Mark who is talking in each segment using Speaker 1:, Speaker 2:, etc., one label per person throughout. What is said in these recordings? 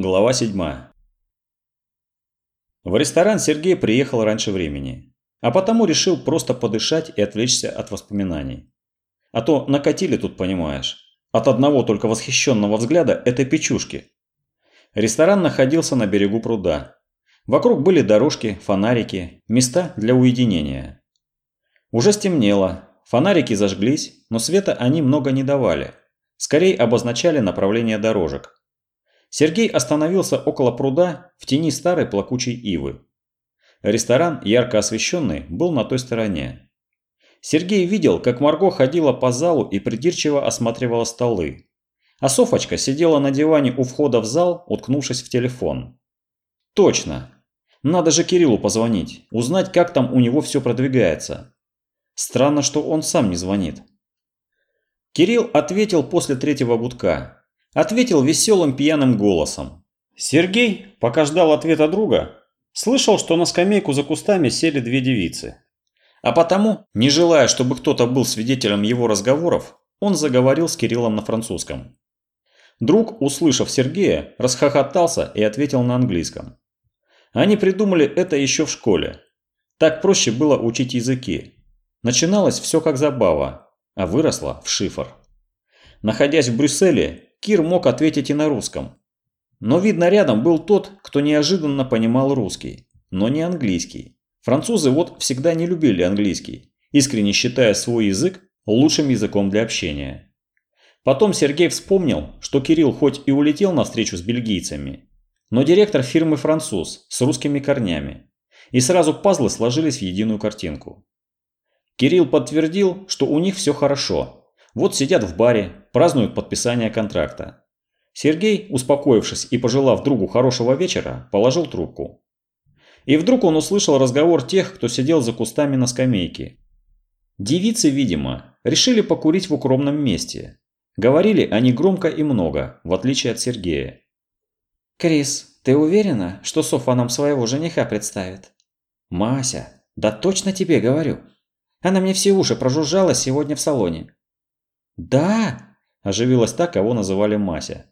Speaker 1: Глава 7. В ресторан Сергей приехал раньше времени, а потому решил просто подышать и отвлечься от воспоминаний. А то накатили тут, понимаешь, от одного только восхищенного взгляда этой печушки. Ресторан находился на берегу пруда. Вокруг были дорожки, фонарики, места для уединения. Уже стемнело, фонарики зажглись, но света они много не давали. Скорее обозначали направление дорожек. Сергей остановился около пруда в тени старой плакучей ивы. Ресторан, ярко освещенный, был на той стороне. Сергей видел, как Марго ходила по залу и придирчиво осматривала столы. А Софочка сидела на диване у входа в зал, уткнувшись в телефон. Точно. Надо же Кириллу позвонить, узнать, как там у него все продвигается. Странно, что он сам не звонит. Кирилл ответил после третьего гудка. Ответил веселым пьяным голосом. Сергей, пока ждал ответа друга, слышал, что на скамейку за кустами сели две девицы. А потому, не желая, чтобы кто-то был свидетелем его разговоров, он заговорил с Кириллом на французском. Друг, услышав Сергея, расхохотался и ответил на английском. Они придумали это еще в школе. Так проще было учить языки. Начиналось все как забава, а выросло в шифр. Находясь в Брюсселе, Кир мог ответить и на русском. Но видно рядом был тот, кто неожиданно понимал русский, но не английский. Французы вот всегда не любили английский, искренне считая свой язык лучшим языком для общения. Потом Сергей вспомнил, что Кирилл хоть и улетел на встречу с бельгийцами, но директор фирмы француз с русскими корнями. И сразу пазлы сложились в единую картинку. Кирилл подтвердил, что у них все хорошо, вот сидят в баре, празднуют подписание контракта. Сергей, успокоившись и пожелав другу хорошего вечера, положил трубку. И вдруг он услышал разговор тех, кто сидел за кустами на скамейке. Девицы, видимо, решили покурить в укромном месте. Говорили они громко и много, в отличие от Сергея.
Speaker 2: «Крис, ты уверена, что Софа нам своего жениха представит?»
Speaker 3: «Мася, да точно тебе говорю. Она мне все уши прожужжала сегодня в салоне.
Speaker 2: «Да!» – оживилась та, кого называли Мася.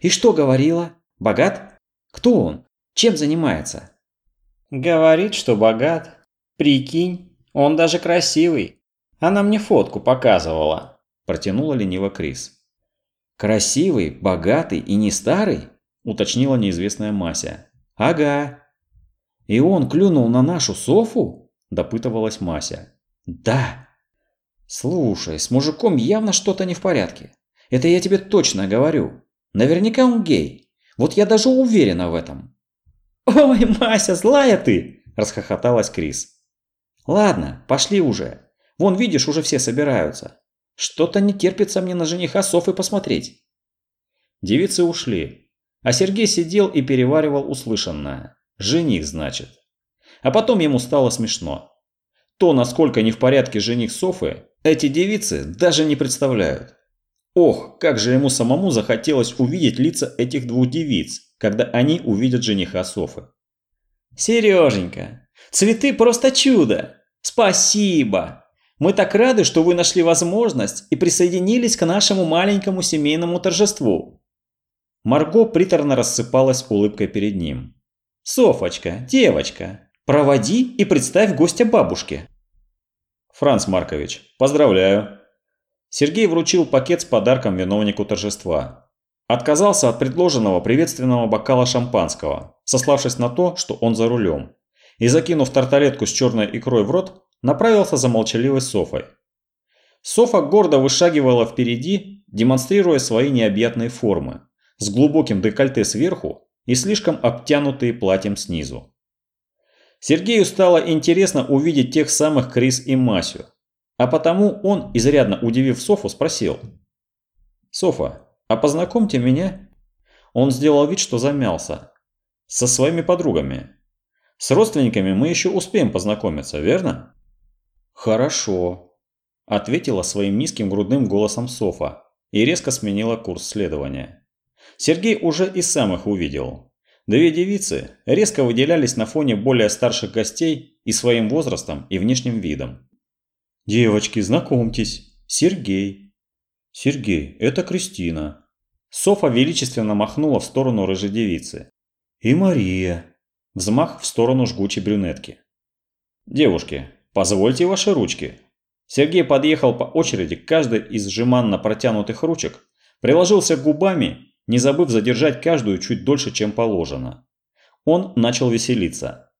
Speaker 2: «И что говорила? Богат? Кто он? Чем занимается?»
Speaker 4: «Говорит, что богат. Прикинь, он даже красивый. Она мне фотку показывала», – протянула лениво Крис.
Speaker 3: «Красивый, богатый и не старый?» – уточнила неизвестная Мася. «Ага». «И он клюнул на нашу Софу?» – допытывалась Мася.
Speaker 2: «Да», Слушай, с мужиком явно что-то не в порядке. Это я тебе точно говорю. Наверняка он гей. Вот я даже уверена в этом.
Speaker 4: Ой, Мася, злая ты, расхохоталась Крис.
Speaker 2: Ладно, пошли уже. Вон, видишь, уже все собираются. Что-то не терпится мне на жениха Софы посмотреть.
Speaker 1: Девицы ушли, а Сергей сидел и переваривал услышанное. Жених, значит. А потом ему стало смешно. То, насколько не в порядке жених Софы, эти девицы даже не представляют. Ох, как же ему самому захотелось увидеть лица этих двух девиц, когда они увидят жениха Софы.
Speaker 4: Сереженька, цветы просто чудо! Спасибо! Мы так рады, что вы нашли возможность и присоединились к нашему маленькому семейному торжеству.
Speaker 1: Марго приторно рассыпалась улыбкой перед ним.
Speaker 4: «Софочка, девочка, проводи и представь гостя бабушке».
Speaker 1: Франц Маркович, поздравляю. Сергей вручил пакет с подарком виновнику торжества. Отказался от предложенного приветственного бокала шампанского, сославшись на то, что он за рулем. И закинув тарталетку с черной икрой в рот, направился за молчаливой Софой. Софа гордо вышагивала впереди, демонстрируя свои необъятные формы, с глубоким декольте сверху и слишком обтянутые платьем снизу. Сергею стало интересно увидеть тех самых Крис и Масю. А потому он, изрядно удивив Софу, спросил. «Софа, а познакомьте меня?» Он сделал вид, что замялся. «Со своими подругами. С родственниками мы еще успеем познакомиться, верно?» «Хорошо», – ответила своим низким грудным голосом Софа и резко сменила курс следования. Сергей уже и сам их увидел. Две девицы резко выделялись на фоне более старших гостей и своим возрастом, и внешним видом. «Девочки, знакомьтесь, Сергей». «Сергей, это Кристина». Софа величественно махнула в сторону рыжей девицы. «И Мария!» Взмах в сторону жгучей брюнетки. «Девушки, позвольте ваши ручки!» Сергей подъехал по очереди к каждой из жеманно протянутых ручек, приложился губами, не забыв задержать каждую чуть дольше, чем положено. Он начал веселиться.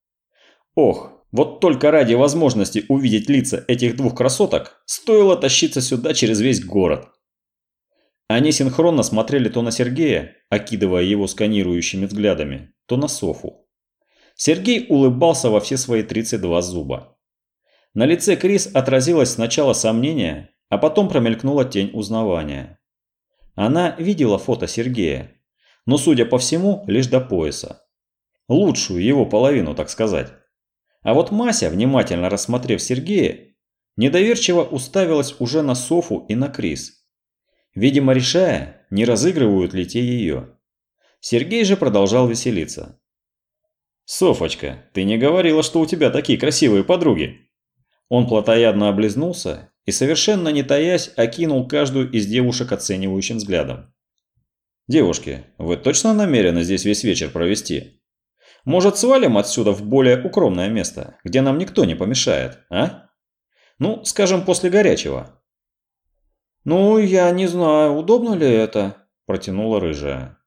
Speaker 1: Ох, вот только ради возможности увидеть лица этих двух красоток стоило тащиться сюда через весь город. Они синхронно смотрели то на Сергея, окидывая его сканирующими взглядами, то на Софу. Сергей улыбался во все свои 32 зуба. На лице Крис отразилось сначала сомнение, а потом промелькнула тень узнавания. Она видела фото Сергея, но, судя по всему, лишь до пояса. Лучшую его половину, так сказать. А вот Мася, внимательно рассмотрев Сергея, недоверчиво уставилась уже на Софу и на Крис видимо решая, не разыгрывают ли те ее. Сергей же продолжал веселиться. «Софочка, ты не говорила, что у тебя такие красивые подруги?» Он плотоядно облизнулся и, совершенно не таясь, окинул каждую из девушек оценивающим взглядом. «Девушки, вы точно намерены здесь весь вечер провести? Может, свалим отсюда в более укромное место, где нам никто не помешает, а? Ну, скажем, после горячего.
Speaker 2: «Ну, я не знаю, удобно ли это?» – протянула рыжая.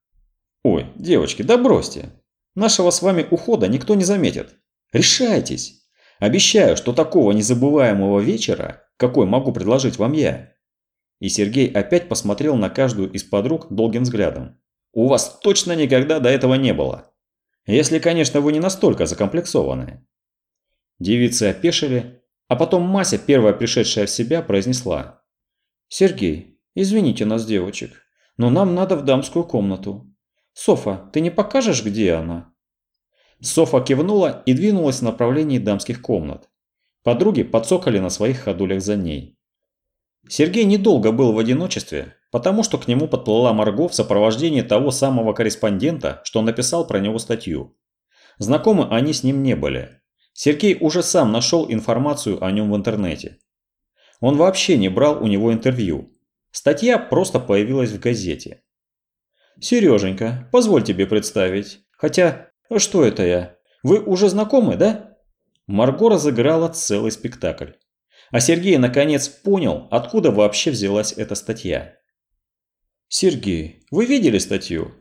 Speaker 1: «Ой, девочки, да бросьте. Нашего с вами ухода никто не заметит. Решайтесь. Обещаю, что такого незабываемого вечера, какой могу предложить вам я». И Сергей опять посмотрел на каждую из подруг долгим взглядом. «У вас точно никогда до этого не было. Если, конечно, вы не настолько закомплексованы». Девицы опешили, а потом Мася, первая пришедшая в себя, произнесла.
Speaker 2: «Сергей, извините нас, девочек, но нам надо в дамскую комнату. Софа, ты не покажешь, где она?»
Speaker 1: Софа кивнула и двинулась в направлении дамских комнат. Подруги подсокали на своих ходулях за ней. Сергей недолго был в одиночестве, потому что к нему подплыла Марго в сопровождении того самого корреспондента, что написал про него статью. Знакомы они с ним не были. Сергей уже сам нашел информацию о нем в интернете. Он вообще не брал у него интервью. Статья просто появилась в газете. «Сереженька, позволь тебе представить. Хотя, что это я? Вы уже знакомы, да?» Марго разыграла целый спектакль. А Сергей наконец понял, откуда вообще взялась эта статья. «Сергей, вы видели статью?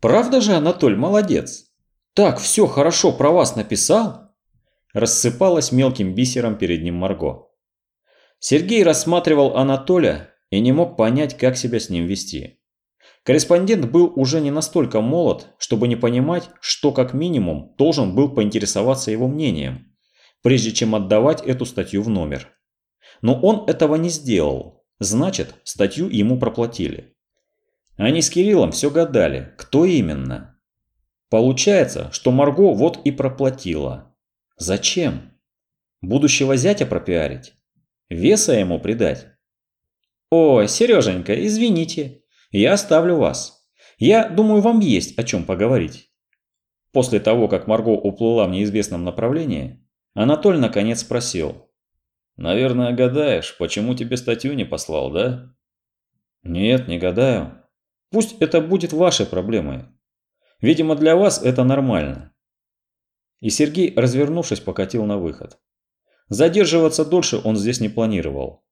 Speaker 1: Правда же Анатоль молодец? Так все хорошо про вас написал?» Рассыпалась мелким бисером перед ним Марго. Сергей рассматривал Анатолия и не мог понять, как себя с ним вести. Корреспондент был уже не настолько молод, чтобы не понимать, что как минимум должен был поинтересоваться его мнением, прежде чем отдавать эту статью в номер. Но он этого не сделал, значит, статью ему проплатили. Они с Кириллом все гадали, кто именно. Получается, что Марго вот и проплатила. Зачем? Будущего зятя пропиарить? Веса ему придать? Ой, Сереженька, извините, я оставлю вас. Я думаю, вам есть о чем поговорить. После того, как Марго уплыла в неизвестном направлении, Анатоль наконец спросил. «Наверное, гадаешь, почему тебе статью не послал, да?» «Нет, не гадаю. Пусть это будет вашей проблемой. Видимо, для вас это нормально». И Сергей, развернувшись, покатил на выход. Задерживаться дольше он здесь не планировал.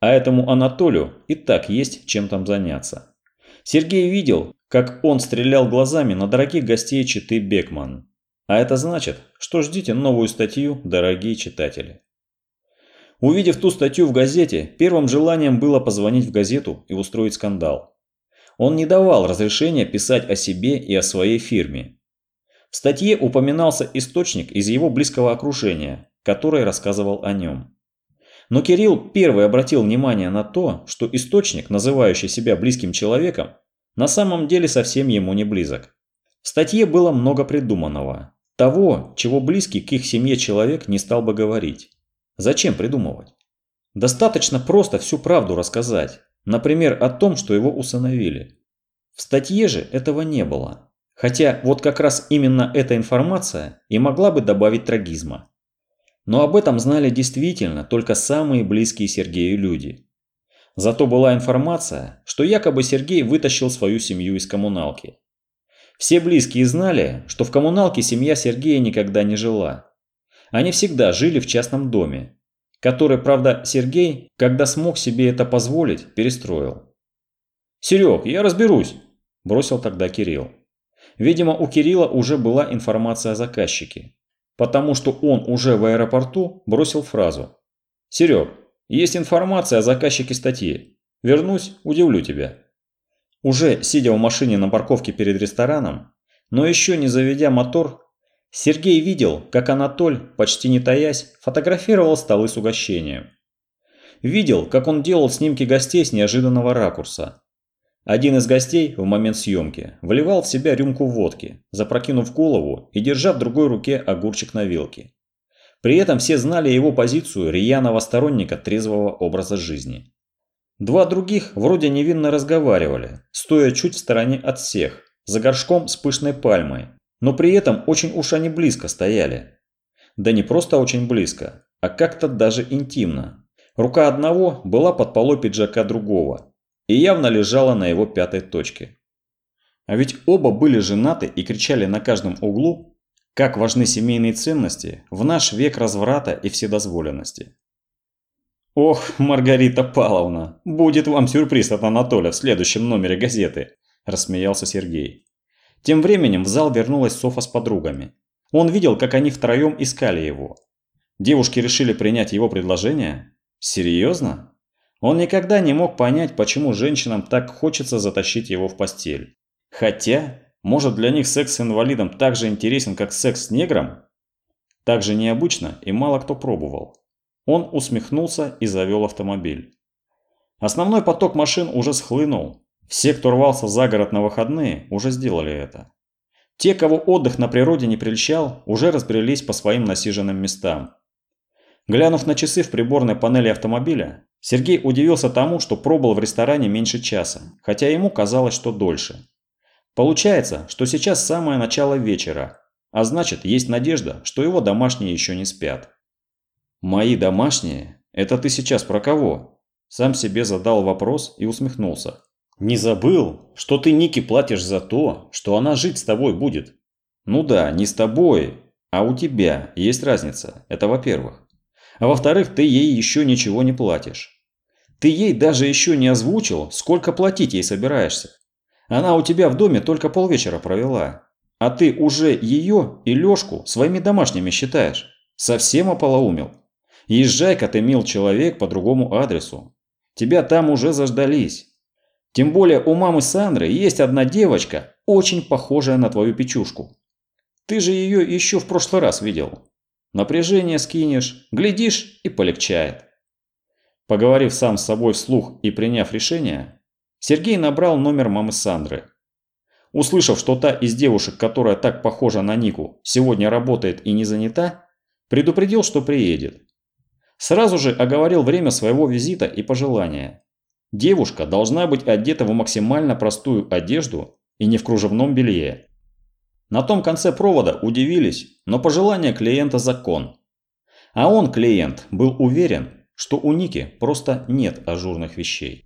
Speaker 1: А этому Анатолию и так есть чем там заняться. Сергей видел, как он стрелял глазами на дорогих гостей читы Бекман. А это значит, что ждите новую статью, дорогие читатели. Увидев ту статью в газете, первым желанием было позвонить в газету и устроить скандал. Он не давал разрешения писать о себе и о своей фирме. В статье упоминался источник из его близкого окружения, который рассказывал о нем. Но Кирилл первый обратил внимание на то, что источник, называющий себя близким человеком, на самом деле совсем ему не близок. В статье было много придуманного. Того, чего близкий к их семье человек не стал бы говорить. Зачем придумывать? Достаточно просто всю правду рассказать. Например, о том, что его усыновили. В статье же этого не было. Хотя вот как раз именно эта информация и могла бы добавить трагизма. Но об этом знали действительно только самые близкие Сергею люди. Зато была информация, что якобы Сергей вытащил свою семью из коммуналки. Все близкие знали, что в коммуналке семья Сергея никогда не жила. Они всегда жили в частном доме, который, правда, Сергей, когда смог себе это позволить, перестроил. «Серег, я разберусь», – бросил тогда Кирилл. Видимо, у Кирилла уже была информация о заказчике, потому что он уже в аэропорту бросил фразу. «Серег, есть информация о заказчике статьи. Вернусь, удивлю тебя». Уже сидя в машине на парковке перед рестораном, но еще не заведя мотор, Сергей видел, как Анатоль, почти не таясь, фотографировал столы с угощением. Видел, как он делал снимки гостей с неожиданного ракурса. Один из гостей в момент съемки вливал в себя рюмку водки, запрокинув голову и держа в другой руке огурчик на вилке. При этом все знали его позицию рьяного сторонника трезвого образа жизни. Два других вроде невинно разговаривали, стоя чуть в стороне от всех, за горшком с пышной пальмой, но при этом очень уж они близко стояли. Да не просто очень близко, а как-то даже интимно. Рука одного была под полой пиджака другого и явно лежала на его пятой точке. А ведь оба были женаты и кричали на каждом углу, как важны семейные ценности в наш век разврата и вседозволенности. «Ох, Маргарита Павловна, будет вам сюрприз от Анатолия в следующем номере газеты», – рассмеялся Сергей. Тем временем в зал вернулась Софа с подругами. Он видел, как они втроем искали его. Девушки решили принять его предложение? Серьезно? Он никогда не мог понять, почему женщинам так хочется затащить его в постель. Хотя, может для них секс с инвалидом так же интересен, как секс с негром? Так же необычно и мало кто пробовал. Он усмехнулся и завел автомобиль. Основной поток машин уже схлынул. Все, кто рвался за город на выходные, уже сделали это. Те, кого отдых на природе не прельщал, уже разбрелись по своим насиженным местам. Глянув на часы в приборной панели автомобиля, Сергей удивился тому, что пробыл в ресторане меньше часа, хотя ему казалось, что дольше. Получается, что сейчас самое начало вечера, а значит, есть надежда, что его домашние еще не спят. «Мои домашние? Это ты сейчас про кого?» Сам себе задал вопрос и усмехнулся. «Не забыл, что ты Нике платишь за то, что она жить с тобой будет?» «Ну да, не с тобой, а у тебя есть разница, это во-первых. А во-вторых, ты ей еще ничего не платишь. Ты ей даже еще не озвучил, сколько платить ей собираешься. Она у тебя в доме только полвечера провела, а ты уже ее и Лешку своими домашними считаешь. Совсем ополоумел?» Езжай-ка ты, мил человек, по другому адресу. Тебя там уже заждались. Тем более у мамы Сандры есть одна девочка, очень похожая на твою печушку. Ты же ее еще в прошлый раз видел. Напряжение скинешь, глядишь и полегчает. Поговорив сам с собой вслух и приняв решение, Сергей набрал номер мамы Сандры. Услышав, что та из девушек, которая так похожа на Нику, сегодня работает и не занята, предупредил, что приедет. Сразу же оговорил время своего визита и пожелания. Девушка должна быть одета в максимально простую одежду и не в кружевном белье. На том конце провода удивились, но пожелание клиента закон. А он, клиент, был уверен, что у Ники просто нет ажурных вещей.